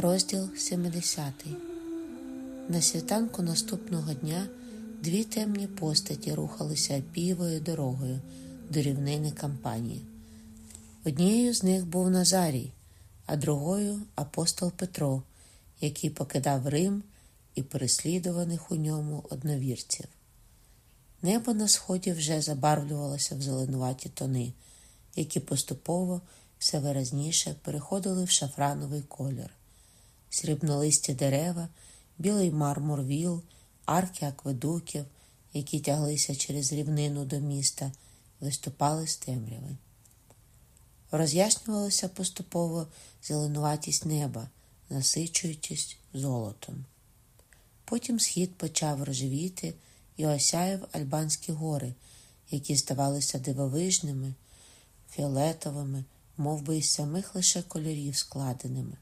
Розділ 70 На світанку наступного дня дві темні постаті рухалися півою дорогою до рівнини кампанії. Однією з них був Назарій, а другою апостол Петро, який покидав Рим і переслідуваних у ньому одновірців. Небо на сході вже забарвлювалося в зеленуваті тони, які поступово все виразніше переходили в шафрановий колір срібнолисті дерева, білий мармур віл, арки акведуків, які тяглися через рівнину до міста, виступали з темряви. Роз'яснювалася поступово зеленуватість неба, насичуючись золотом. Потім схід почав рожевіти і осяяв Альбанські гори, які здавалися дивовижними, фіолетовими, мов би із самих лише кольорів складеними.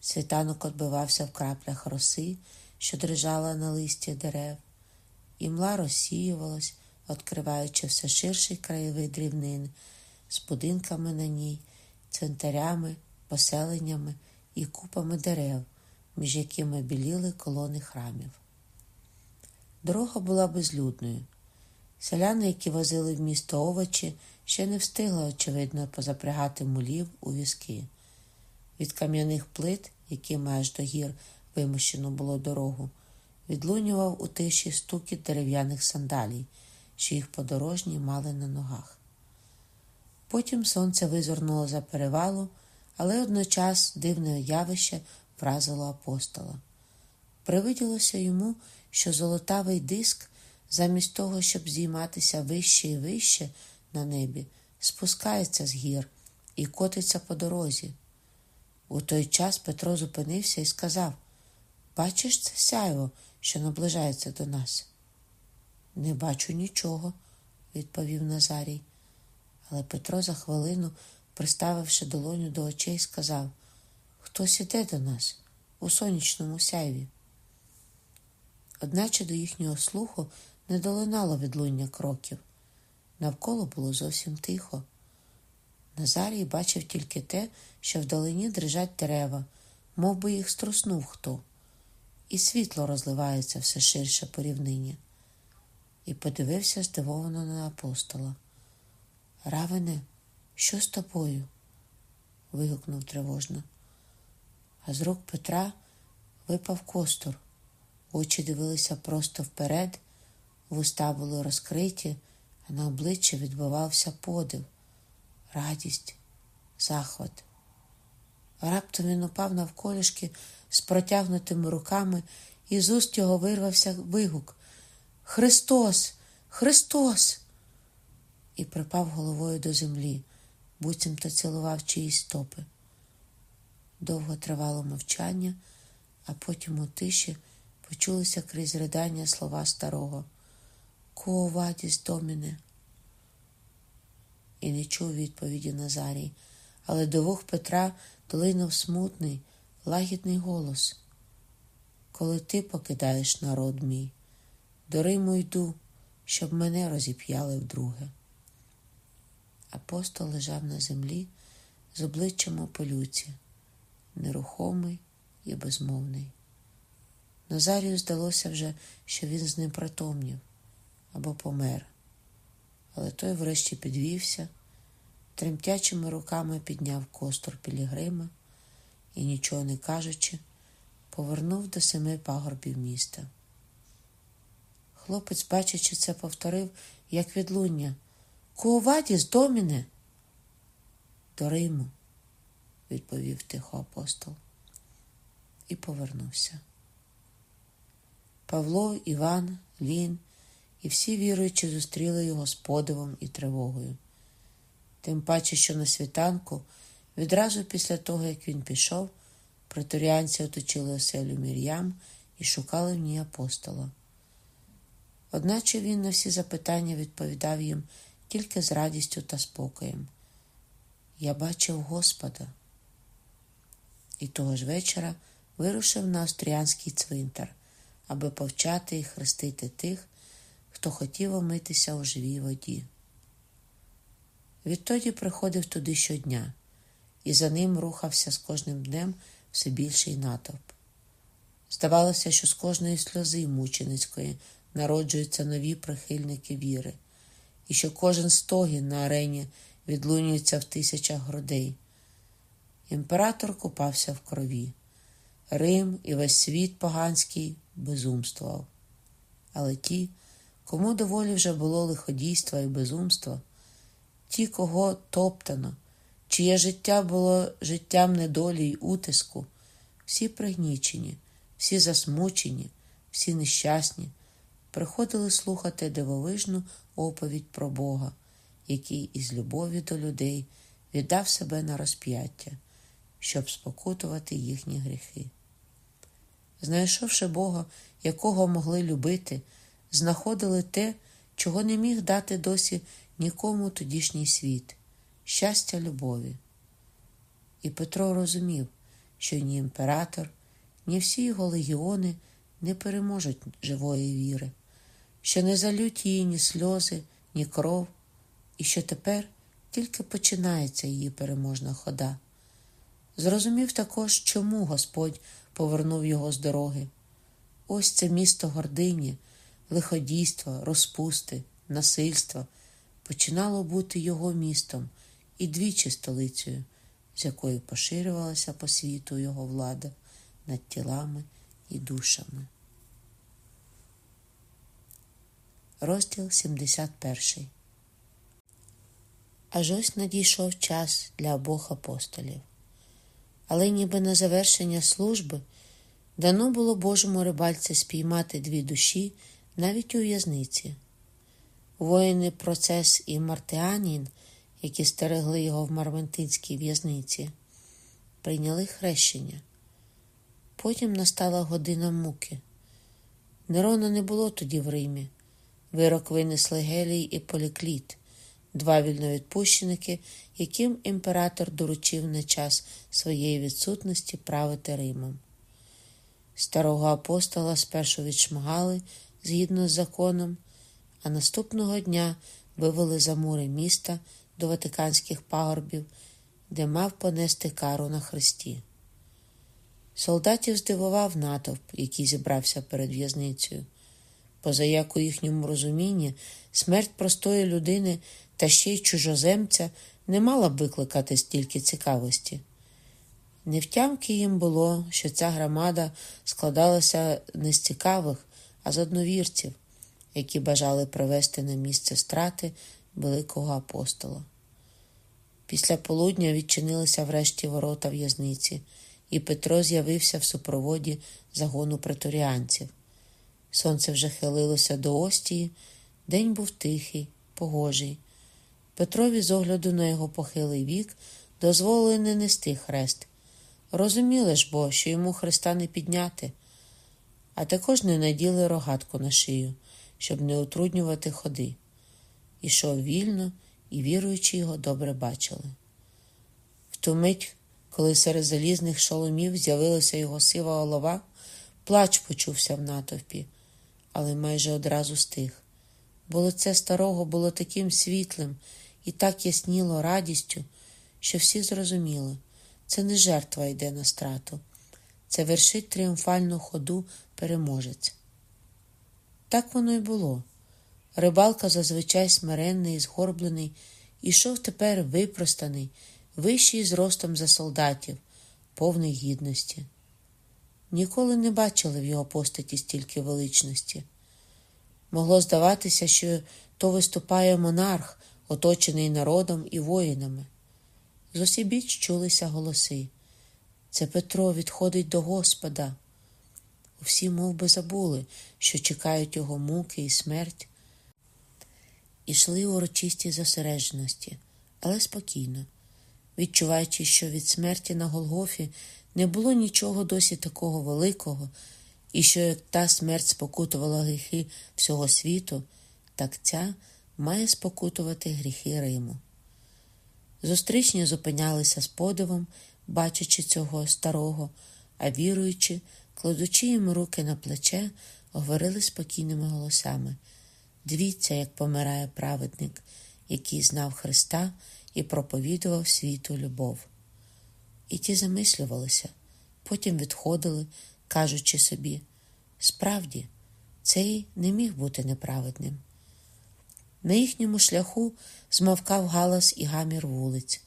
Світанок odбивався в краплях роси, що дрижала на листі дерев, і мла розсіювалась, відкриваючи все ширший краєвид рівнин з будинками на ній, цвинтарями, поселеннями і купами дерев, між якими біліли колони храмів. Дорога була безлюдною. Селяни, які возили в місто овочі, ще не встигли, очевидно, позапрягати мулів у візки. Від кам'яних плит, якими аж до гір вимощено було дорогу, відлунював у тиші стукіт дерев'яних сандалій, що їх подорожні мали на ногах. Потім сонце визирнуло за перевалу, але одночас дивне явище вразило апостола. Привиділося йому, що золотавий диск, замість того, щоб здійматися вище і вище на небі, спускається з гір і котиться по дорозі. У той час Петро зупинився і сказав Бачиш це сяйво, що наближається до нас? Не бачу нічого, відповів Назарій. Але Петро за хвилину, приставивши долоню до очей, сказав Хтось іде до нас у сонячному сяйві. Одначе до їхнього слуху не долинало відлуння кроків. Навколо було зовсім тихо. Назарій бачив тільки те, що вдалині дрижать дерева, мов би їх струснув хто, і світло розливається все ширше по рівнині. І подивився здивовано на апостола. Равене, що з тобою? вигукнув тривожно. А з рук Петра випав костур. Очі дивилися просто вперед, вуста були розкриті, а на обличчі відбивався подив радість, захват. Раптом він упав навколішки з протягнутими руками, і з уст його вирвався вигук Христос, Христос! І припав головою до землі, буцімто цілував чиїсь стопи. Довго тривало мовчання, а потім у тиші почулися крізь ридання слова старого Ко вадіс доміне і не чув відповіді Назарій, але до вух Петра долинув смутний, лагідний голос. Коли ти покидаєш народ мій, до Риму йду, щоб мене розіп'яли вдруге. Апостол лежав на землі з обличчям у полюці, нерухомий і безмовний. Назарію здалося вже, що він з ним притомнів або помер але той врешті підвівся, тремтячими руками підняв костур Пілігрима і, нічого не кажучи, повернув до семи пагорбів міста. Хлопець, бачачи це, повторив, як відлуння. Куовадіс, доміне. До Риму, відповів тихо апостол, і повернувся. Павло, Іван, Лін і всі віруючі зустріли його з подивом і тривогою. Тим паче, що на світанку, відразу після того, як він пішов, преторіанці оточили оселю Мір'ям і шукали в ній апостола. Одначе він на всі запитання відповідав їм тільки з радістю та спокоєм. Я бачив Господа. І того ж вечора вирушив на австріанський цвинтар, аби повчати і хрестити тих, хто хотів омитися у живій воді. Відтоді приходив туди щодня, і за ним рухався з кожним днем все більший натовп. Здавалося, що з кожної сльози мученицької народжуються нові прихильники віри, і що кожен стогін на арені відлунюється в тисячах грудей. Імператор купався в крові. Рим і весь світ поганський безумствував. Але ті, кому доволі вже було лиходійства і безумства, ті, кого топтано, чиє життя було життям недолі й утиску, всі пригнічені, всі засмучені, всі нещасні, приходили слухати дивовижну оповідь про Бога, який із любові до людей віддав себе на розп'яття, щоб спокутувати їхні гріхи. Знайшовши Бога, якого могли любити, знаходили те, чого не міг дати досі нікому тодішній світ щастя любові. І Петро розумів, що ні імператор, ні всі його легіони не переможуть живої віри, що не залють її ні сльози, ні кров, і що тепер тільки починається її переможна хода. Зрозумів також, чому Господь повернув його з дороги. Ось це місто гордині, лиходійства, розпусти, насильства починало бути його містом і двічі столицею, з якої поширювалася по світу його влада над тілами і душами. Розділ 71 Аж ось надійшов час для обох апостолів. Але ніби на завершення служби дано було Божому рибальці спіймати дві душі навіть у в'язниці. Воїни процес і Мартеанін, які стерегли його в Марментинській в'язниці, прийняли хрещення. Потім настала година муки. Нерона не було тоді в Римі. Вирок винесли Гелій і Полікліт, два вільновідпущеники, яким імператор доручив на час своєї відсутності правити Римом. Старого апостола спершу відшмагали згідно з законом, а наступного дня вивели за мури міста до Ватиканських пагорбів, де мав понести кару на хресті. Солдатів здивував натовп, який зібрався перед в'язницею. Позаяк у їхньому розумінні смерть простої людини та ще й чужоземця не мала б викликати стільки цікавості. Невтямки їм було, що ця громада складалася не з цікавих, а з одновірців, які бажали привести на місце страти великого апостола. Після полудня відчинилися врешті ворота в'язниці, і Петро з'явився в супроводі загону преторіанців. Сонце вже хилилося до остії, день був тихий, погожий. Петрові, з огляду на його похилий вік, дозволили не нести хрест. Розуміли ж бо, що йому хреста не підняти, а також не наділи рогатку на шию, щоб не утруднювати ходи. Ішов вільно, і віруючи його добре бачили. В ту мить, коли серед залізних шоломів з'явилася його сива голова, плач почувся в натовпі, але майже одразу стих. Бо лице старого було таким світлим і так ясніло радістю, що всі зрозуміли це не жертва йде на страту, це вершить тріумфальну ходу переможець. Так воно й було. Рибалка зазвичай смиренний згорблений, ішов тепер випростаний, вищий зростом за солдатів, повний гідності. Ніколи не бачили в його постаті стільки величності. Могло здаватися, що то виступає монарх, оточений народом і воїнами. З усібіч чулися голоси. Це Петро відходить до Господа. Всі мов би, забули, що чекають його муки і смерть. Ішли урочисті зосередженості, але спокійно, відчуваючи, що від смерті на Голгофі не було нічого досі такого великого, і що як та смерть спокутувала гріхи всього світу, так ця має спокутувати гріхи Риму. Зустрічні зупинялися з подивом, бачачи цього старого, а віруючи, кладучи їм руки на плече, говорили спокійними голосами. Дивіться, як помирає праведник, який знав Христа і проповідував світу любов. І ті замислювалися, потім відходили, кажучи собі, справді, цей не міг бути неправедним. На їхньому шляху змовкав галас і гамір вулиць.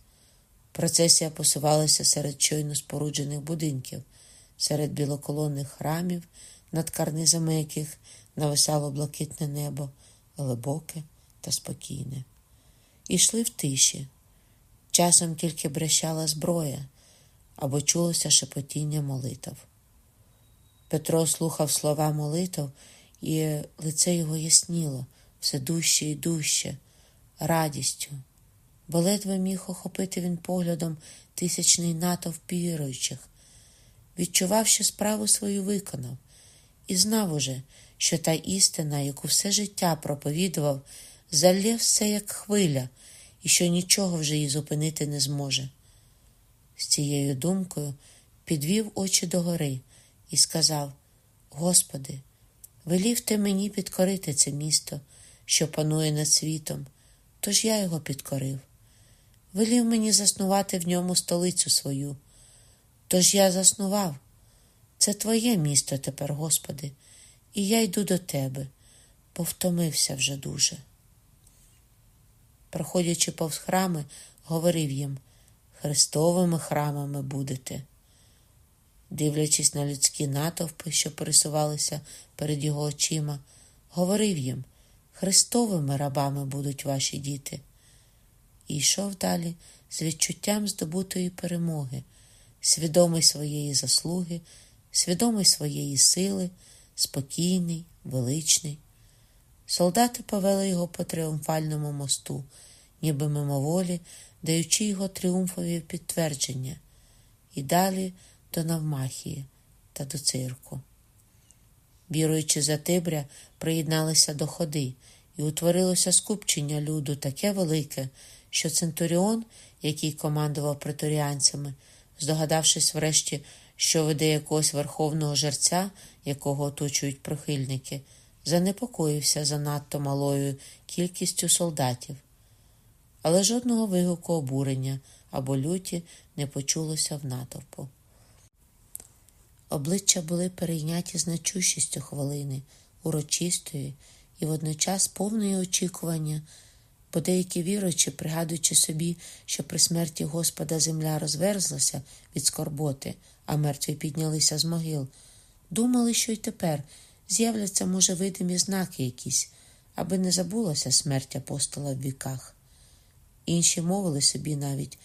Процесія посувалася серед щойно споруджених будинків, серед білоколонних храмів, над карнизами яких нависало блакитне небо, глибоке та спокійне. Ішли в тиші. Часом тільки брещала зброя або чулося шепотіння молитв. Петро слухав слова молитв, і лице його ясніло все дужче і дужче, радістю, бо ледве міг охопити він поглядом тисячний натовп віруючих, відчував, що справу свою виконав, і знав уже, що та істина, яку все життя проповідував, залє все як хвиля, і що нічого вже її зупинити не зможе. З цією думкою підвів очі догори і сказав: Господи, велів ти мені підкорити це місто що панує над світом, тож я його підкорив. Велів мені заснувати в ньому столицю свою. Тож я заснував. Це Твоє місто тепер, Господи, і я йду до Тебе, бо втомився вже дуже. Проходячи повз храми, говорив їм Христовими храмами будете. Дивлячись на людські натовпи, що пересувалися перед його очима, говорив їм Христовими рабами будуть ваші діти. І йшов далі з відчуттям здобутої перемоги, свідомий своєї заслуги, свідомий своєї сили, спокійний, величний. Солдати повели його по тріумфальному мосту, ніби мимоволі, даючи його тріумфові підтвердження, і далі до Навмахії та до цирку. Віруючи за Тибря, приєдналися до ходи, і утворилося скупчення люду таке велике, що Центуріон, який командував преторіанцями, здогадавшись врешті, що веде якогось верховного жерця, якого оточують прихильники, занепокоївся занадто малою кількістю солдатів. Але жодного вигуку обурення або люті не почулося в натовпу. Обличчя були перейняті значущістю хвилини, урочистої і водночас повної очікування, бо деякі віруючі, пригадуючи собі, що при смерті Господа земля розверзлася від скорботи, а мертві піднялися з могил, думали, що й тепер з'являться, може, видимі знаки якісь, аби не забулася смерть апостола в віках. Інші мовили собі навіть,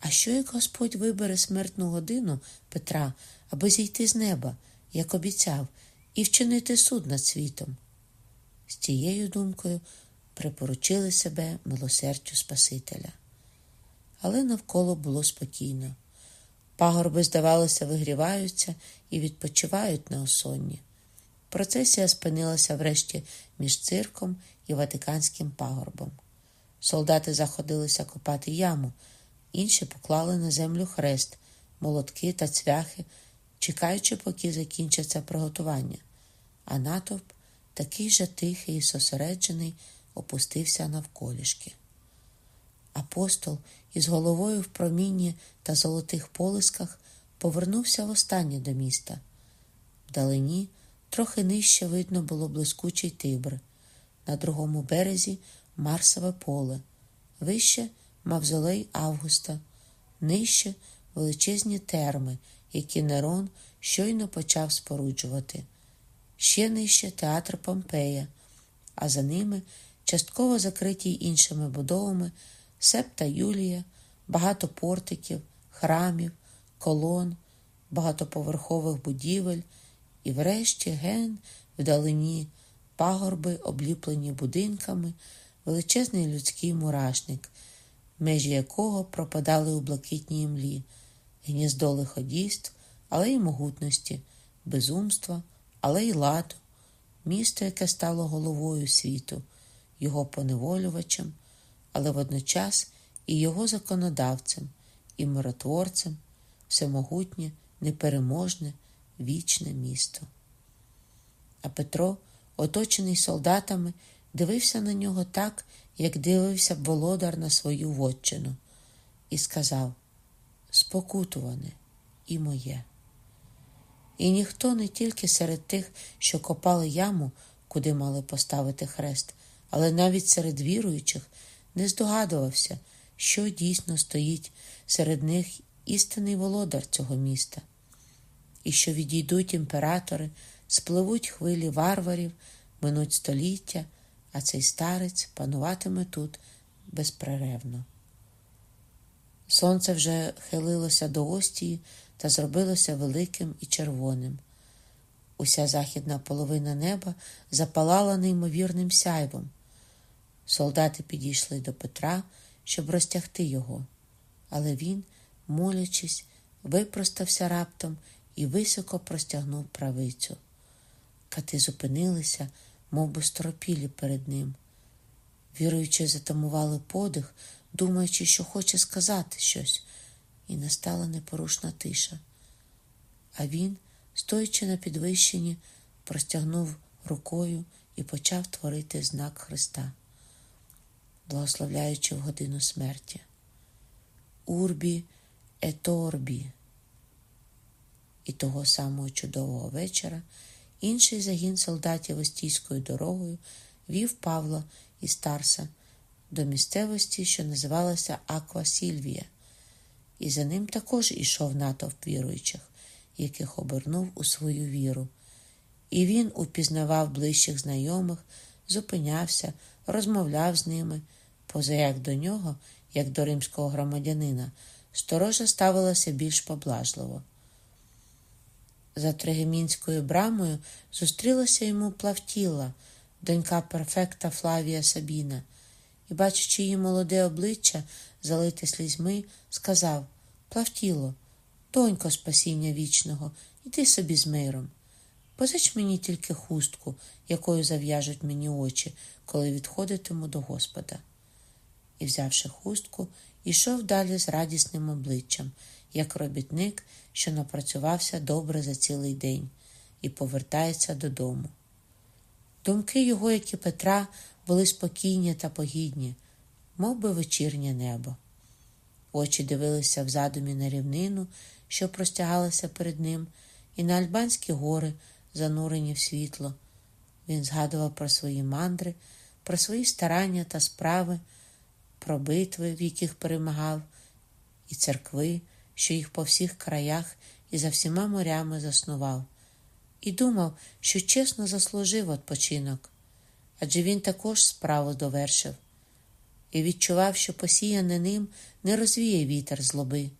а що як Господь вибере смертну годину Петра, аби зійти з неба, як обіцяв, і вчинити суд над світом? З цією думкою припоручили себе милосердю Спасителя. Але навколо було спокійно. Пагорби, здавалося, вигріваються і відпочивають на осонні. Процесія спинилася врешті між цирком і Ватиканським пагорбом. Солдати заходилися копати яму, інші поклали на землю хрест, молотки та цвяхи, чекаючи, поки закінчаться приготування, а натовп такий же тихий і зосереджений, опустився навколішки. Апостол із головою в промінні та золотих полисках повернувся востаннє до міста. Вдалині трохи нижче видно було блискучий тибр, на другому березі Марсове поле, вище мавзолей Августа, нижче величезні терми, які Нерон щойно почав споруджувати ще нижче театр Помпея, а за ними частково закриті іншими будовами септа Юлія, багато портиків, храмів, колон, багатоповерхових будівель і, врешті, ген вдалині, пагорби, обліплені будинками, величезний людський мурашник, межі якого пропадали у блакитній імлі, гніздо лиходійств, але й могутності, безумства, але й ладу, місто, яке стало головою світу, його поневолювачем, але водночас і його законодавцем, і миротворцем, всемогутнє, непереможне, вічне місто. А Петро, оточений солдатами, дивився на нього так, як дивився володар на свою вотчину, і сказав: Спокутуване і моє. І ніхто не тільки серед тих, що копали яму, куди мали поставити хрест, але навіть серед віруючих не здогадувався, що дійсно стоїть серед них істинний володар цього міста, і що відійдуть імператори, спливуть хвилі варварів, минуть століття, а цей старець пануватиме тут безперервно. Сонце вже хилилося до остії та зробилося великим і червоним. Уся західна половина неба запалала неймовірним сяйвом. Солдати підійшли до Петра, щоб розтягти його, але він, молячись, випростався раптом і високо простягнув правицю. Кати зупинилися, мов би сторопілі перед ним. Віруючи, затамували подих, думаючи, що хоче сказати щось, і настала непорушна тиша. А він, стоячи на підвищенні, простягнув рукою і почав творити знак Христа, благословляючи в годину смерті. Урбі еторбі. І того самого чудового вечора інший загін солдатів Остійською дорогою вів Павла і Старса до місцевості, що називалася Аква Сільвія, і за ним також ішов натовп віруючих, яких обернув у свою віру. І він упізнавав ближчих знайомих, зупинявся, розмовляв з ними, поза як до нього, як до римського громадянина, сторожа ставилася більш поблажливо. За Тригемінською брамою зустрілася йому Плавтіла, донька перфекта Флавія Сабіна, і, бачачи її молоде обличчя, залите слізьми, сказав Плавтіло, донько спасіння вічного, іди собі з миром. Позич мені тільки хустку, якою зав'яжуть мені очі, коли відходитиму до Господа. І, взявши хустку, ішов далі з радісним обличчям, як робітник, що напрацювався добре за цілий день, і повертається додому. Думки його, як і Петра, були спокійні та погідні, мов би вечірнє небо. Очі дивилися в задумі на рівнину, що простягалася перед ним, і на Альбанські гори, занурені в світло. Він згадував про свої мандри, про свої старання та справи, про битви, в яких перемагав, і церкви, що їх по всіх краях і за всіма морями заснував, і думав, що чесно заслужив відпочинок, адже він також справу довершив, і відчував, що посіяне ним не розвіє вітер злоби.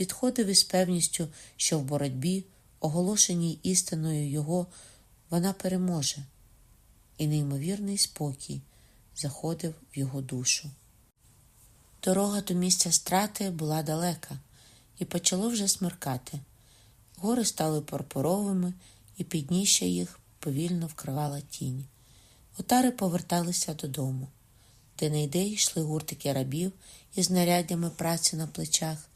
Відходив із певністю, що в боротьбі, оголошеній істиною його, вона переможе, і неймовірний спокій заходив в його душу. Дорога до місця страти була далека, і почало вже смеркати. Гори стали пурпуровими, і підніжжя їх повільно вкривала тінь. Отари поверталися додому, де не йде йшли гуртики рабів із знаряддями праці на плечах.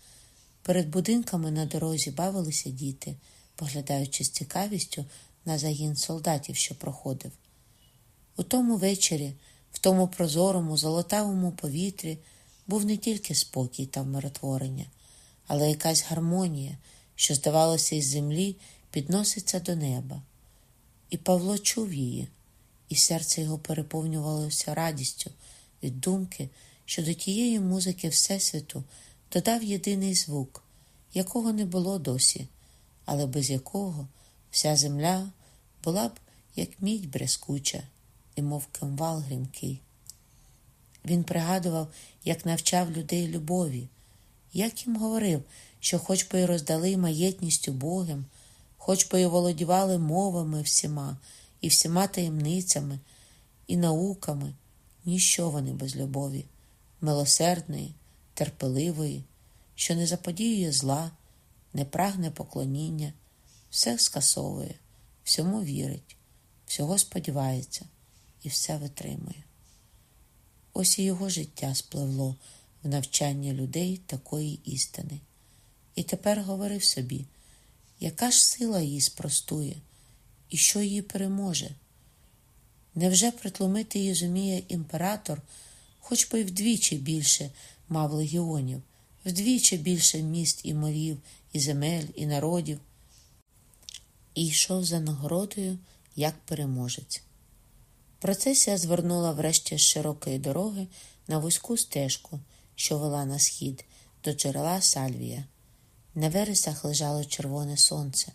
Перед будинками на дорозі бавилися діти, поглядаючи з цікавістю на загін солдатів, що проходив. У тому вечорі, в тому прозорому, золотавому повітрі був не тільки спокій та вмиротворення, але якась гармонія, що, здавалося, із землі підноситься до неба. І Павло чув її, і серце його переповнювалося радістю від думки, що до тієї музики Всесвіту додав єдиний звук, якого не було досі, але без якого вся земля була б як мідь брескуча і мов кимвал грімкий. Він пригадував, як навчав людей любові, як їм говорив, що хоч би й роздали маєтністю Богом, хоч би й володівали мовами всіма, і всіма таємницями, і науками, ніщо вони без любові, милосердної, терпеливої, що не заподіює зла, не прагне поклоніння, все скасовує, всьому вірить, всього сподівається і все витримує. Ось і його життя спливло в навчання людей такої істини. І тепер говорив собі, яка ж сила її спростує, і що її переможе? Невже притлумити її зуміє імператор, хоч би й вдвічі більше мав легіонів, вдвічі більше міст і морів, і земель, і народів? і йшов за нагородою як переможець. Процесія звернула врешті з широкої дороги на вузьку стежку, що вела на схід до джерела Сальвія. На вересах лежало червоне сонце.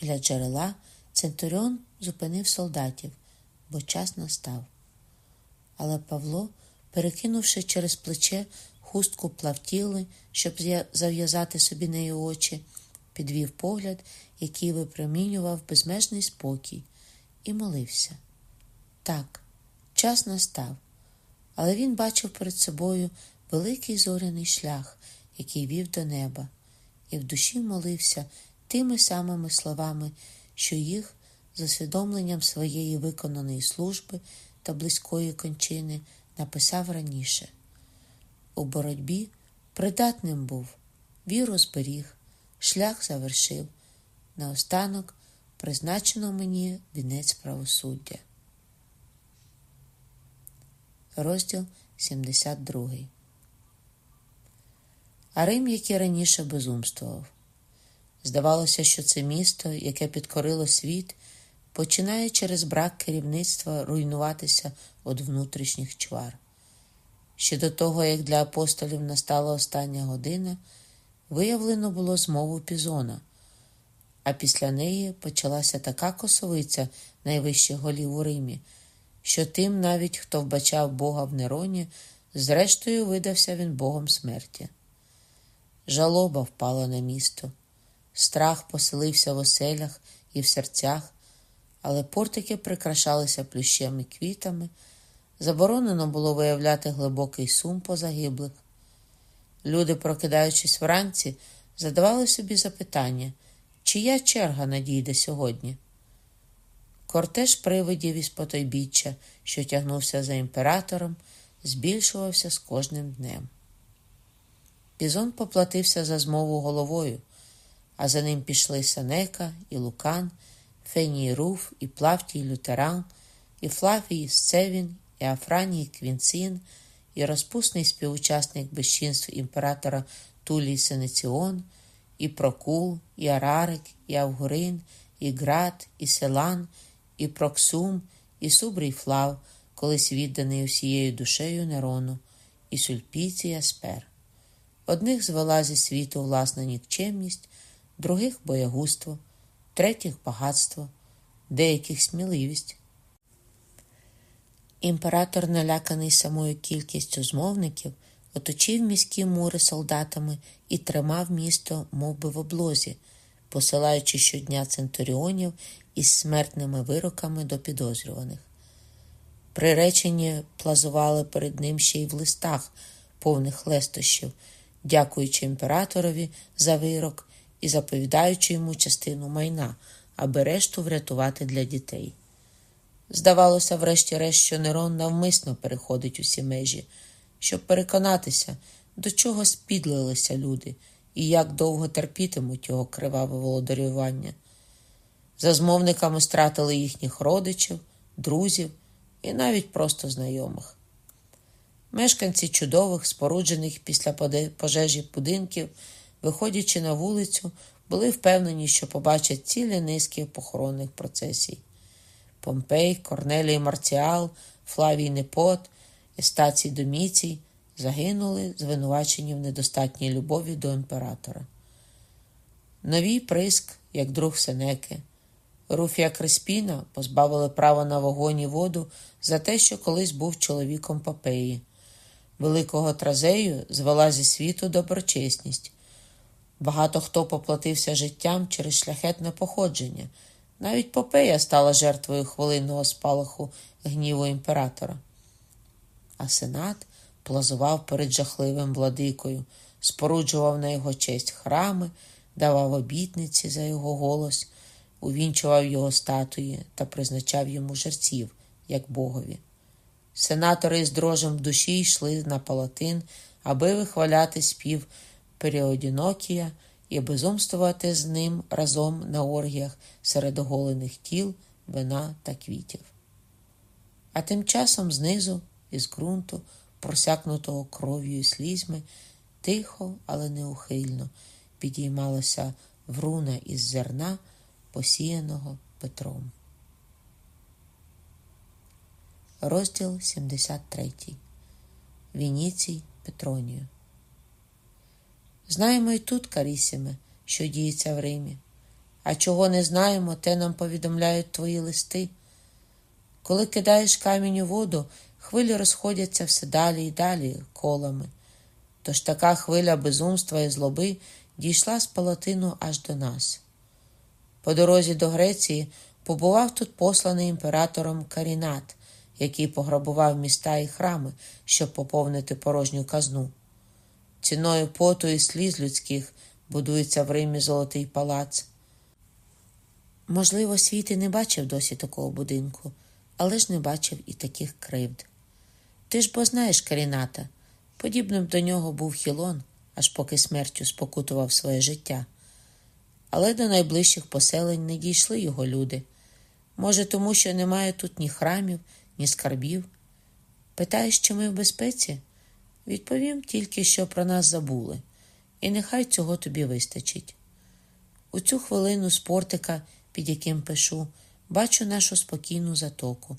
Біля джерела Центуріон зупинив солдатів, бо час настав. Але Павло, перекинувши через плече хустку плавтіли, щоб зав'язати собі неї очі, підвів погляд, який випромінював безмежний спокій, і молився. Так, час настав, але він бачив перед собою великий зоряний шлях, який вів до неба, і в душі молився тими самими словами, що їх, з усвідомленням своєї виконаної служби та близької кончини, написав раніше. У боротьбі придатним був, віру зберіг, шлях завершив. Наостанок призначено мені вінець правосуддя. Розділ 72 А Рим, який раніше безумствував. Здавалося, що це місто, яке підкорило світ, починає через брак керівництва руйнуватися від внутрішніх чвар. Ще до того, як для апостолів настала остання година, виявлено було змову Пізона, а після неї почалася така косовиця найвищих голів у Римі, що тим, навіть хто вбачав Бога в Нероні, зрештою видався він Богом смерті. Жалоба впала на місто, страх поселився в оселях і в серцях, але портики прикрашалися плющем і квітами. Заборонено було виявляти глибокий сум по загиблих. Люди, прокидаючись вранці, задавали собі запитання, чия черга надійде сьогодні. Кортеж привидів із потойбіччя, що тягнувся за імператором, збільшувався з кожним днем. Пізон поплатився за змову головою, а за ним пішли Сенека і Лукан, Феній Руф, і Плавтій Лютеран, і Флавій Сцевін, і Квінцин, і розпусний співучасник безчинств імператора Тулій Сенеціон, і Прокул, і Арарик, і Авгурин, і Град, і Селан, і Проксум, і Субрій Флав, колись відданий усією душею Нерону, і Сульпіцій Аспер. Одних звела зі світу власна нікчемність, других боягузтво, третіх багатство, деяких сміливість. Імператор, наляканий самою кількістю змовників, оточив міські мури солдатами і тримав місто мов би, в облозі, посилаючи щодня центуріонів із смертними вироками до підозрюваних. Приречені плазували перед ним ще й в листах, повних лестощів, дякуючи імператорові за вирок і заповідаючи йому частину майна, аби решту врятувати для дітей. Здавалося, врешті-решт, що Нерон навмисно переходить усі межі, щоб переконатися, до чого спідлилися люди і як довго терпітимуть його криваве володарювання. За змовниками стратили їхніх родичів, друзів і навіть просто знайомих. Мешканці чудових, споруджених після пожежі будинків, виходячи на вулицю, були впевнені, що побачать цілі низки похоронних процесій. Помпей, Корнелій Марціал, Флавій Непот, Естацій Доміцій загинули, звинувачені в недостатній любові до імператора. Новий приск, як друг Сенеки, Руфія Креспіна позбавили права на вогонь і воду за те, що колись був чоловіком Попеї. Великого Тразею звела зі світу доброчесність. Багато хто поплатився життям через шляхетне походження. Навіть Попея стала жертвою хвилинного спалаху гніву імператора. А сенат плазував перед жахливим владикою, споруджував на його честь храми, давав обітниці за його голос, увінчував його статуї та призначав йому жерців, як богові. Сенатори з дрожем в душі йшли на палатин, аби вихваляти спів Періодінокія і безумствувати з ним разом на оргіях серед оголених тіл, вина та квітів. А тим часом знизу, із ґрунту, просякнутого кров'ю і слізьми, тихо, але неухильно підіймалася вруна із зерна, посіяного Петром. Розділ 73. Вініцій Петронію. Знаємо і тут, Карісіме, що діється в Римі. А чого не знаємо, те нам повідомляють твої листи. Коли кидаєш камінь у воду, хвилі розходяться все далі і далі колами. Тож така хвиля безумства і злоби дійшла з палатину аж до нас. По дорозі до Греції побував тут посланий імператором Карінат, який пограбував міста і храми, щоб поповнити порожню казну. Ціною поту і сліз людських будується в Римі золотий палац. Можливо, світ і не бачив досі такого будинку, але ж не бачив і таких кривд. Ти ж бо знаєш Каріната, подібним до нього був Хілон, аж поки смертю спокутував своє життя. Але до найближчих поселень не дійшли його люди. Може, тому що немає тут ні храмів, ні скарбів. Питаєш, чи ми в безпеці? Відповім тільки, що про нас забули, і нехай цього тобі вистачить. У цю хвилину з портика, під яким пишу, бачу нашу спокійну затоку,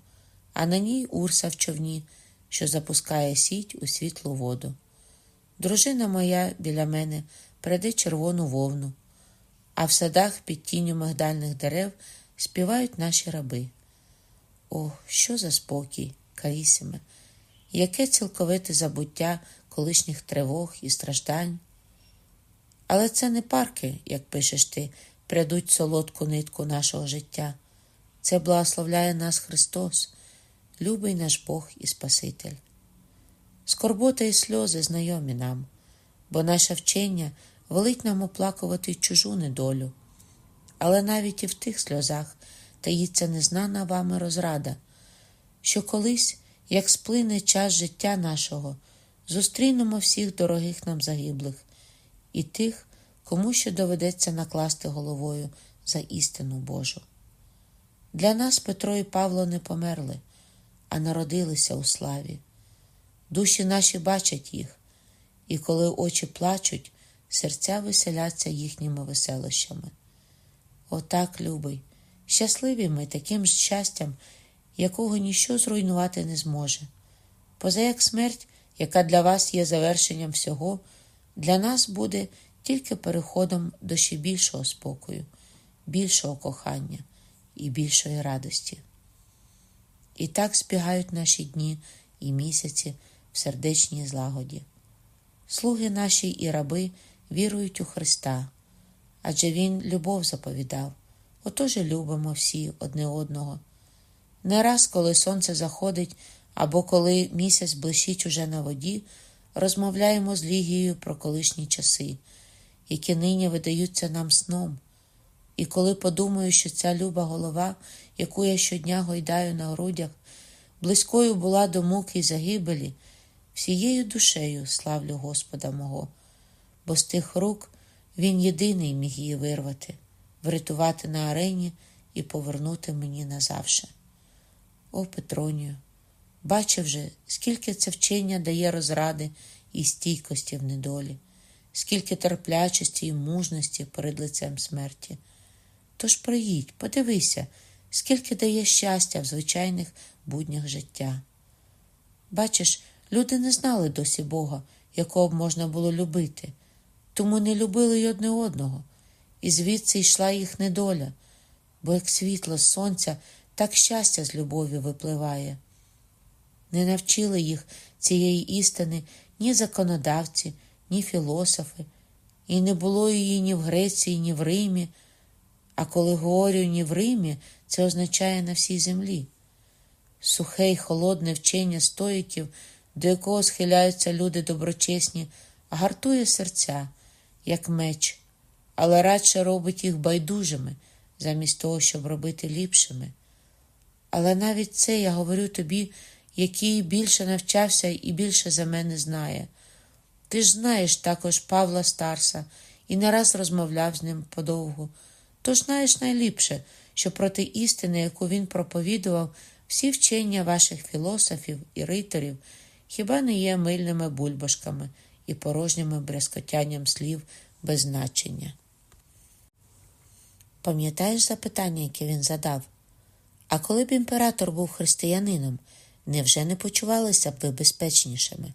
а на ній урса в човні, що запускає сіть у світлу воду. Дружина моя біля мене преде червону вовну, а в садах під тінню мигдальних дерев співають наші раби. О, що за спокій, Карісіме, яке цілковите забуття колишніх тривог і страждань. Але це не парки, як пишеш ти, прядуть солодку нитку нашого життя. Це благословляє нас Христос, любий наш Бог і Спаситель. Скорбота і сльози знайомі нам, бо наше вчення велить нам оплакувати чужу недолю. Але навіть і в тих сльозах таїться незнана вами розрада, що колись, як сплине час життя нашого, зустрінемо всіх дорогих нам загиблих і тих, кому ще доведеться накласти головою за істину Божу. Для нас Петро і Павло не померли, а народилися у славі. Душі наші бачать їх, і коли очі плачуть, серця веселяться їхніми веселощами. Отак, любий, щасливі ми таким щастям, якого ніщо зруйнувати не зможе. Поза як смерть, яка для вас є завершенням всього, для нас буде тільки переходом до ще більшого спокою, більшого кохання і більшої радості. І так збігають наші дні і місяці в сердечній злагоді. Слуги наші і раби вірують у Христа, адже Він любов заповідав, отож любимо всі одне одного. Не раз, коли сонце заходить або коли місяць блищить уже на воді, розмовляємо з Лігією про колишні часи, які нині видаються нам сном. І коли подумаю, що ця люба голова, яку я щодня гойдаю на грудях, близькою була до муки й загибелі, всією душею славлю Господа мого, бо з тих рук Він єдиний міг її вирвати, врятувати на арені і повернути мені назавше. О Петронію, бачив же, скільки це вчення дає розради і стійкості в недолі, скільки терплячості і мужності перед лицем смерті. Тож приїдь, подивися, скільки дає щастя в звичайних буднях життя. Бачиш, люди не знали досі Бога, якого б можна було любити, тому не любили й одне одного, і звідси йшла їх недоля, бо як світло сонця, так щастя з любові випливає. Не навчили їх цієї істини ні законодавці, ні філософи, і не було її ні в Греції, ні в Римі. А коли говорю ні в Римі, це означає на всій землі. Сухе й холодне вчення стоїків, до якого схиляються люди доброчесні, гартує серця, як меч, але радше робить їх байдужими, замість того, щоб робити ліпшими. Але навіть це я говорю тобі, який більше навчався і більше за мене знає. Ти ж знаєш також Павла Старса і не раз розмовляв з ним подовгу. Тож знаєш найліпше, що проти істини, яку він проповідував, всі вчення ваших філософів і риторів хіба не є мильними бульбашками і порожніми брязкотянням слів без значення. Пам'ятаєш запитання, яке він задав? А коли б імператор був християнином, невже не почувалися б ви безпечнішими,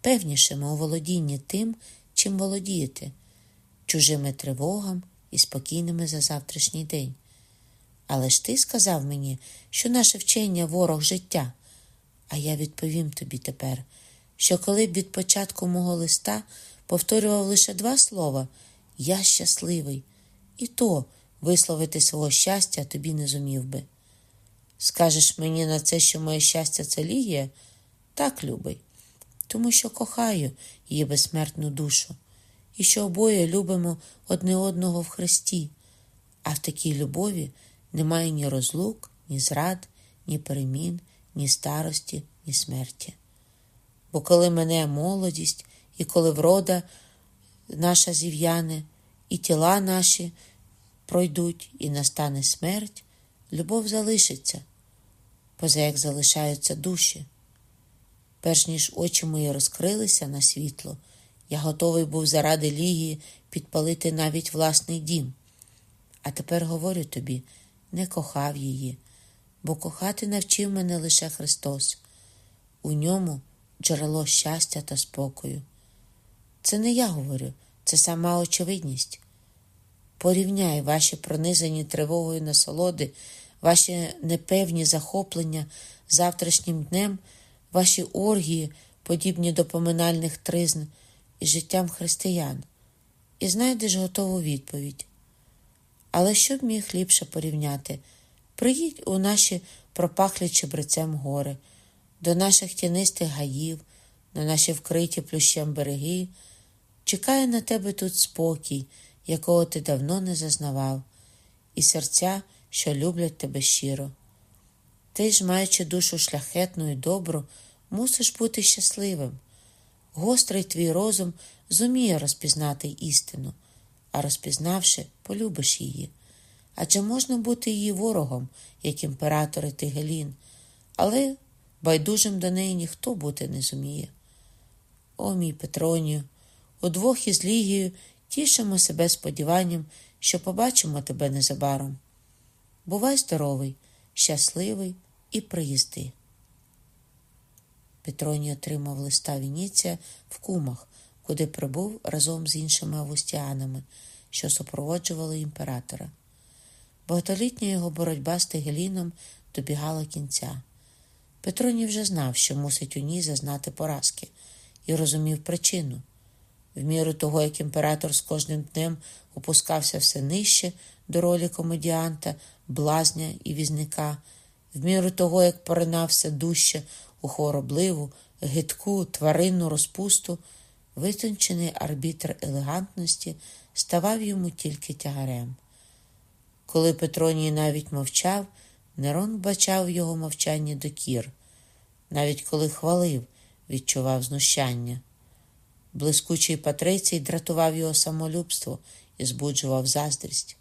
певнішими у володінні тим, чим володієте, чужими тривогам і спокійними за завтрашній день? Але ж ти сказав мені, що наше вчення ворог життя. А я відповім тобі тепер, що коли б від початку мого листа повторював лише два слова Я щасливий, і то висловити свого щастя тобі не зумів би. Скажеш мені на це, що моє щастя це лігія? Так, любий, тому що кохаю її безсмертну душу, і що обоє любимо одне одного в Христі, а в такій любові немає ні розлук, ні зрад, ні перемін, ні старості, ні смерті. Бо коли мене молодість, і коли врода наша зів'яне, і тіла наші пройдуть, і настане смерть, любов залишиться, поза як залишаються душі. Перш ніж очі мої розкрилися на світло, я готовий був заради лігії підпалити навіть власний дім. А тепер говорю тобі, не кохав її, бо кохати навчив мене лише Христос. У ньому джерело щастя та спокою. Це не я говорю, це сама очевидність. Порівняй ваші пронизані тривогою насолоди, ваші непевні захоплення завтрашнім днем, ваші оргії, подібні до поминальних тризн, і життям християн, і знайдеш готову відповідь. Але що б міг ліпше порівняти? Приїдь у наші пропахлі чебрецем гори, до наших тінистих гаїв, на наші вкриті плющем береги. Чекає на тебе тут спокій, якого ти давно не зазнавав, і серця, що люблять тебе щиро. Ти ж, маючи душу шляхетну і добру, мусиш бути щасливим. Гострий твій розум зуміє розпізнати істину а розпізнавши, полюбиш її. Адже можна бути її ворогом, як імператор Тигелін, але байдужим до неї ніхто бути не зуміє. О, мій Петронію, удвох із Лігією тішимо себе сподіванням, що побачимо тебе незабаром. Бувай здоровий, щасливий і приїзди. Петроній отримав листа Вініція в кумах, куди прибув разом з іншими августіанами, що супроводжували імператора. Багатолітня його боротьба з Тегеліном добігала кінця. Петроній вже знав, що мусить у ній зазнати поразки, і розумів причину. В міру того, як імператор з кожним днем опускався все нижче до ролі комедіанта, блазня і візника, в міру того, як поринався дужче у хворобливу, гидку, тваринну розпусту витончений арбітр елегантності ставав йому тільки тягарем. Коли Петроній навіть мовчав, Нерон бачав його мовчанні докір, навіть коли хвалив, відчував знущання. Блискучий Патрицій дратував його самолюбство і збуджував заздрість.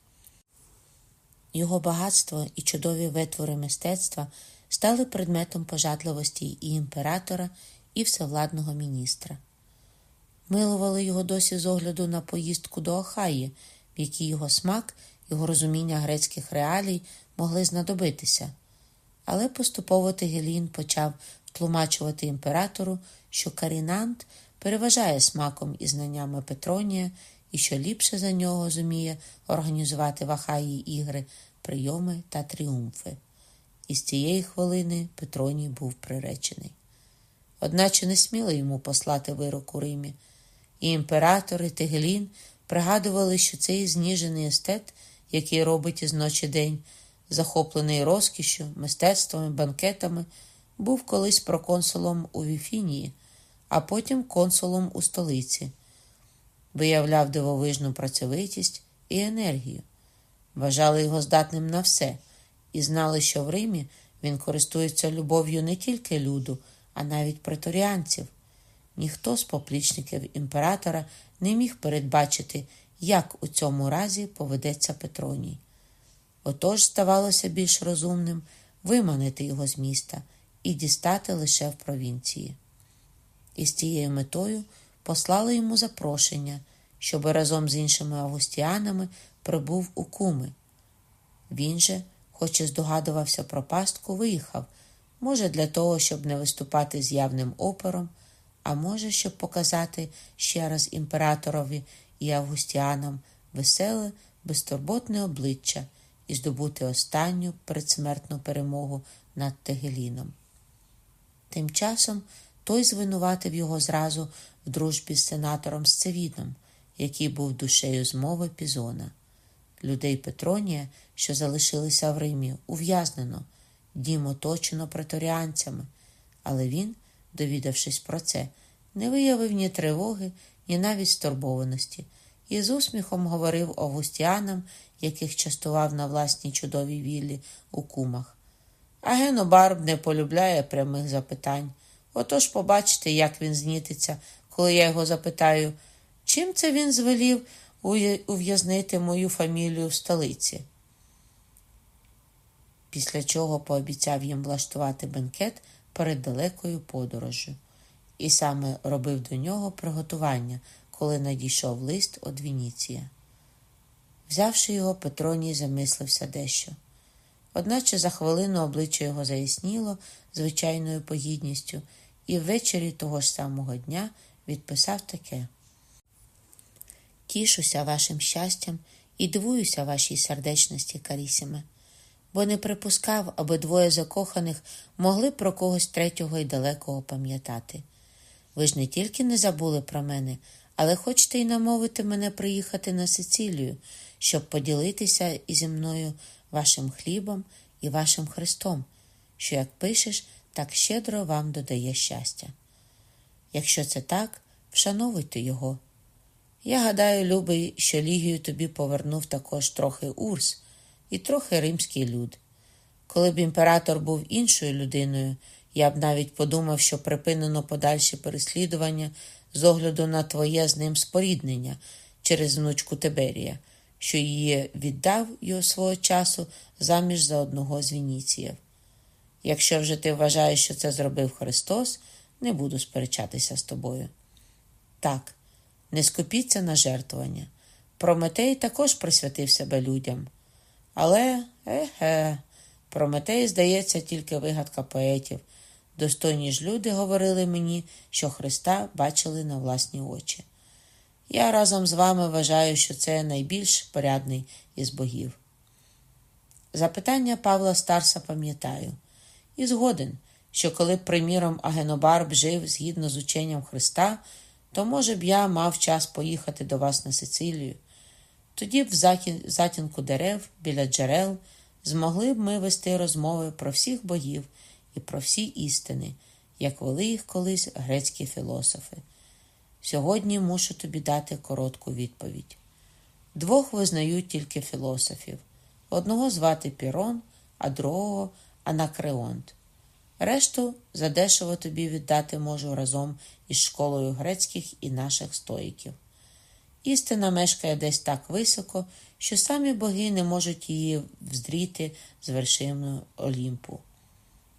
Його багатство і чудові витвори мистецтва стали предметом пожадливості і імператора, і всевладного міністра милували його досі з огляду на поїздку до Охаї, в якій його смак, його розуміння грецьких реалій могли знадобитися. Але поступово Тегелін почав тлумачувати імператору, що Карінант переважає смаком і знаннями Петронія і що ліпше за нього зуміє організувати в Ахаї ігри, прийоми та тріумфи. І з цієї хвилини Петроній був приречений. Одначе не сміло йому послати вирок у Римі. І імператор, і Тегелін пригадували, що цей зніжений естет, який робить із ночі день, захоплений розкішю, мистецтвами, банкетами, був колись проконсулом у Віфінії, а потім консулом у столиці, виявляв дивовижну працьовитість і енергію, вважали його здатним на все і знали, що в Римі він користується любов'ю не тільки люду, а навіть преторіанців. Ніхто з поплічників імператора не міг передбачити, як у цьому разі поведеться Петроній. Отож ставалося більш розумним виманити його з міста і дістати лише в провінції. І з цією метою послали йому запрошення, щоб разом з іншими августіанами прибув у куми. Він же, хоч і здогадувався про пастку, виїхав, може, для того, щоб не виступати з явним опором, а може, щоб показати ще раз імператорові і Августіанам веселе, безтурботне обличчя і здобути останню передсмертну перемогу над Тегеліном. Тим часом той звинуватив його зразу в дружбі з сенатором Сцевіном, який був душею змови Пізона. Людей Петронія, що залишилися в Римі, ув'язнено, дім оточено преторіанцями, але він, довідавшись про це, не виявив ні тривоги, ні навіть стурбованості, і з усміхом говорив августіанам, яких частував на власній чудовій віллі у кумах. А Генобарб не полюбляє прямих запитань. Отож побачите, як він знітиться, коли я його запитаю, чим це він звелів ув'язнити мою фамілію в столиці. Після чого пообіцяв їм влаштувати бенкет перед далекою подорожжю, і саме робив до нього приготування, коли надійшов лист від Вініція. Взявши його, Петроній замислився дещо. Одначе за хвилину обличчя його заясніло звичайною погідністю, і ввечері того ж самого дня відписав таке. Тішуся вашим щастям і дивуюся вашій сердечності, Карісіме, бо не припускав, аби двоє закоханих могли про когось третього і далекого пам'ятати. Ви ж не тільки не забули про мене, але хочете й намовити мене приїхати на Сицилію, щоб поділитися і зі мною вашим хлібом і вашим Христом, що, як пишеш, так щедро вам додає щастя. Якщо це так, вшановуйте його. Я гадаю, любий, що Лігію тобі повернув також трохи Урс і трохи римський люд. Коли б імператор був іншою людиною, я б навіть подумав, що припинено подальші переслідування з огляду на твоє з ним споріднення через внучку Тиберія, що її віддав його свого часу заміж за одного з Вініціїв. Якщо вже ти вважаєш, що це зробив Христос, не буду сперечатися з тобою. Так, не скупіться на жертвування. Прометей також присвятив себе людям. Але, еге, Прометей, здається, тільки вигадка поетів. Достойні ж люди говорили мені, що Христа бачили на власні очі. Я разом з вами вважаю, що це найбільш порядний із богів. Запитання Павла Старса пам'ятаю, і згоден, що коли, б, приміром, Агенобарб жив згідно з ученням Христа, то, може б, я мав час поїхати до вас на Сицилію. Тоді б в затінку дерев біля джерел змогли б ми вести розмови про всіх богів і про всі істини, як вели їх колись грецькі філософи. Сьогодні мушу тобі дати коротку відповідь. Двох визнають тільки філософів одного звати Пірон, а другого Анакреонт. Решту задешево тобі віддати можу разом із школою грецьких і наших стоїків. Істина мешкає десь так високо, що самі боги не можуть її вздріти з вершиною Олімпу.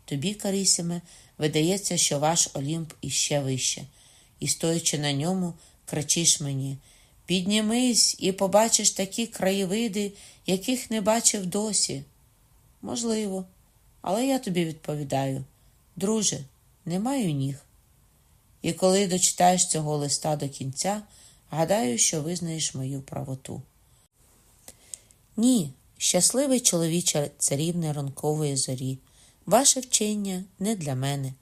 Тобі, Карісіме, видається, що ваш Олімп іще вище, і, стоячи на ньому, кричиш мені Піднімись і побачиш такі краєвиди, яких не бачив досі. Можливо, але я тобі відповідаю, друже, не маю ніг. І коли дочитаєш цього листа до кінця, гадаю, що визнаєш мою правоту. Ні, щасливий чоловіче царівне ранкової зорі, ваше вчення не для мене.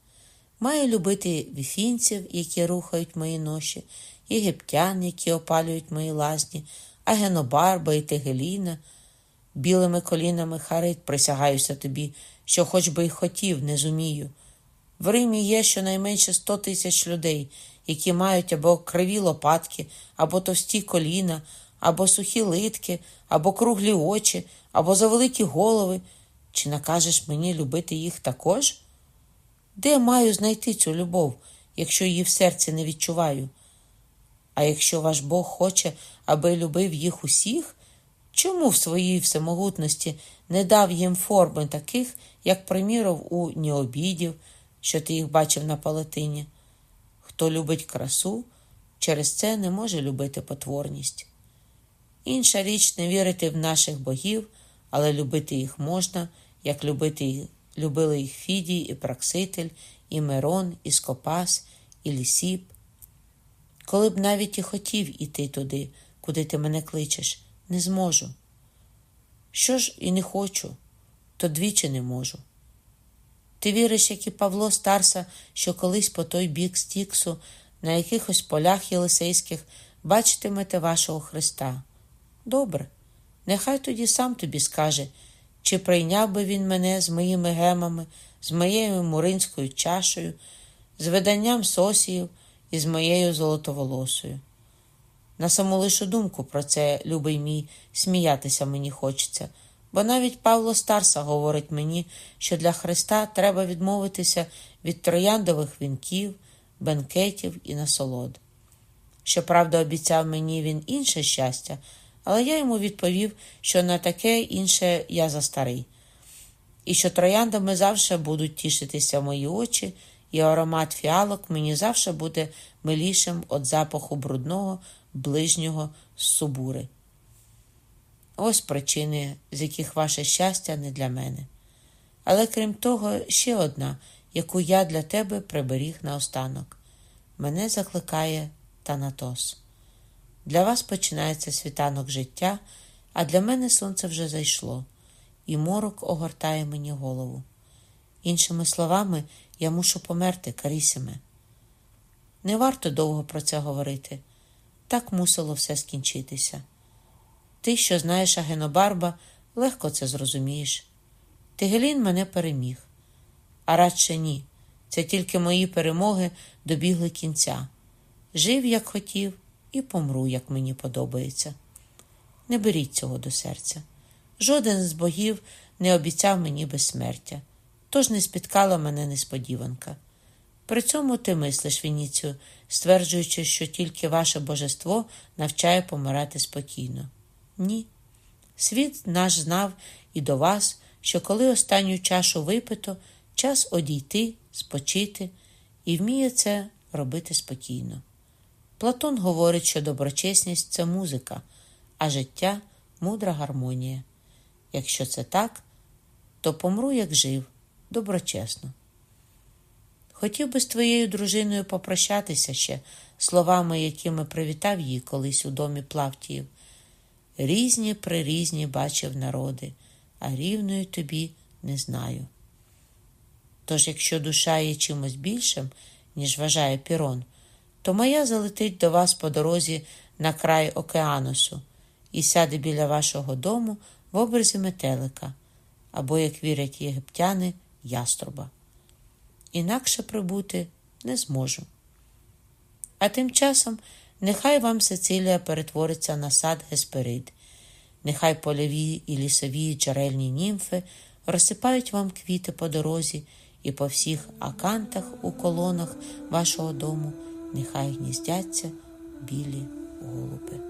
Маю любити віфінців, які рухають мої ноші, єгиптян, які опалюють мої лазні, агенобарба і Тегеліна. Білими колінами Харит присягаюся тобі, що хоч би й хотів, не зумію. В Римі є щонайменше сто тисяч людей, які мають або криві лопатки, або товсті коліна, або сухі литки, або круглі очі, або завеликі голови. Чи накажеш мені любити їх також? Де маю знайти цю любов, якщо її в серці не відчуваю? А якщо ваш Бог хоче, аби любив їх усіх, чому в своїй всемогутності не дав їм форми таких, як приміров у Ніобідів, що ти їх бачив на палатині? Хто любить красу, через це не може любити потворність. Інша річ не вірити в наших богів, але любити їх можна, як любити, любили їх Фідій, і Пракситель, і Мирон, і Скопас, і Лісіп. Коли б навіть і хотів іти туди, куди ти мене кличеш, не зможу. Що ж і не хочу, то двічі не можу. Ти віриш, як і Павло Старса, що колись по той бік Стіксу, на якихось полях єлисейських бачитимете вашого Христа. Добре, нехай тоді сам тобі скаже, чи прийняв би він мене з моїми гемами, з моєю муринською чашею, з виданням сосіїв і з моєю золотоволосою. На саму лишу думку про це, любий мій, сміятися мені хочеться, бо навіть Павло Старса говорить мені, що для Христа треба відмовитися від трояндових вінків, бенкетів і насолод. Щоправда, обіцяв мені він інше щастя, але я йому відповів, що на таке інше я за старий, і що трояндами завжди будуть тішитися мої очі, і аромат фіалок мені завжди буде милішим від запаху брудного ближнього з субури. Ось причини, з яких ваше щастя не для мене. Але крім того, ще одна, яку я для тебе приберіг наостанок. Мене закликає Танатос. Для вас починається світанок життя, а для мене сонце вже зайшло, і морок огортає мені голову. Іншими словами, я мушу померти, Карісиме. Не варто довго про це говорити. Так мусило все скінчитися. Ти, що знаєш Агенобарба, легко це зрозумієш. Тигелін мене переміг, а радше ні. Це тільки мої перемоги добігли кінця. Жив, як хотів, і помру, як мені подобається. Не беріть цього до серця. Жоден з богів не обіцяв мені безсмертя, тож не спіткала мене несподіванка. При цьому ти мислиш, Вініцію, стверджуючи, що тільки ваше божество навчає помирати спокійно. Ні. Світ наш знав і до вас, що коли останню чашу випито, час одійти, спочити і вміє це робити спокійно. Платон говорить, що доброчесність це музика, а життя мудра гармонія. Якщо це так, то помру, як жив, доброчесно. Хотів би з твоєю дружиною попрощатися ще словами, якими привітав її колись у домі Плавтіїв. Різні прирізні бачив народи, а рівної тобі не знаю. Тож, якщо душа є чимось більшим, ніж вважає Пірон, то моя залетить до вас по дорозі на край океанусу і сяде біля вашого дому в образі метелика, або, як вірять єгиптяни, яструба. Інакше прибути не зможу. А тим часом нехай вам Сицилія перетвориться на сад Гесперид, нехай польові і лісові джерельні німфи розсипають вам квіти по дорозі і по всіх акантах у колонах вашого дому нехай гніздяться білі голуби.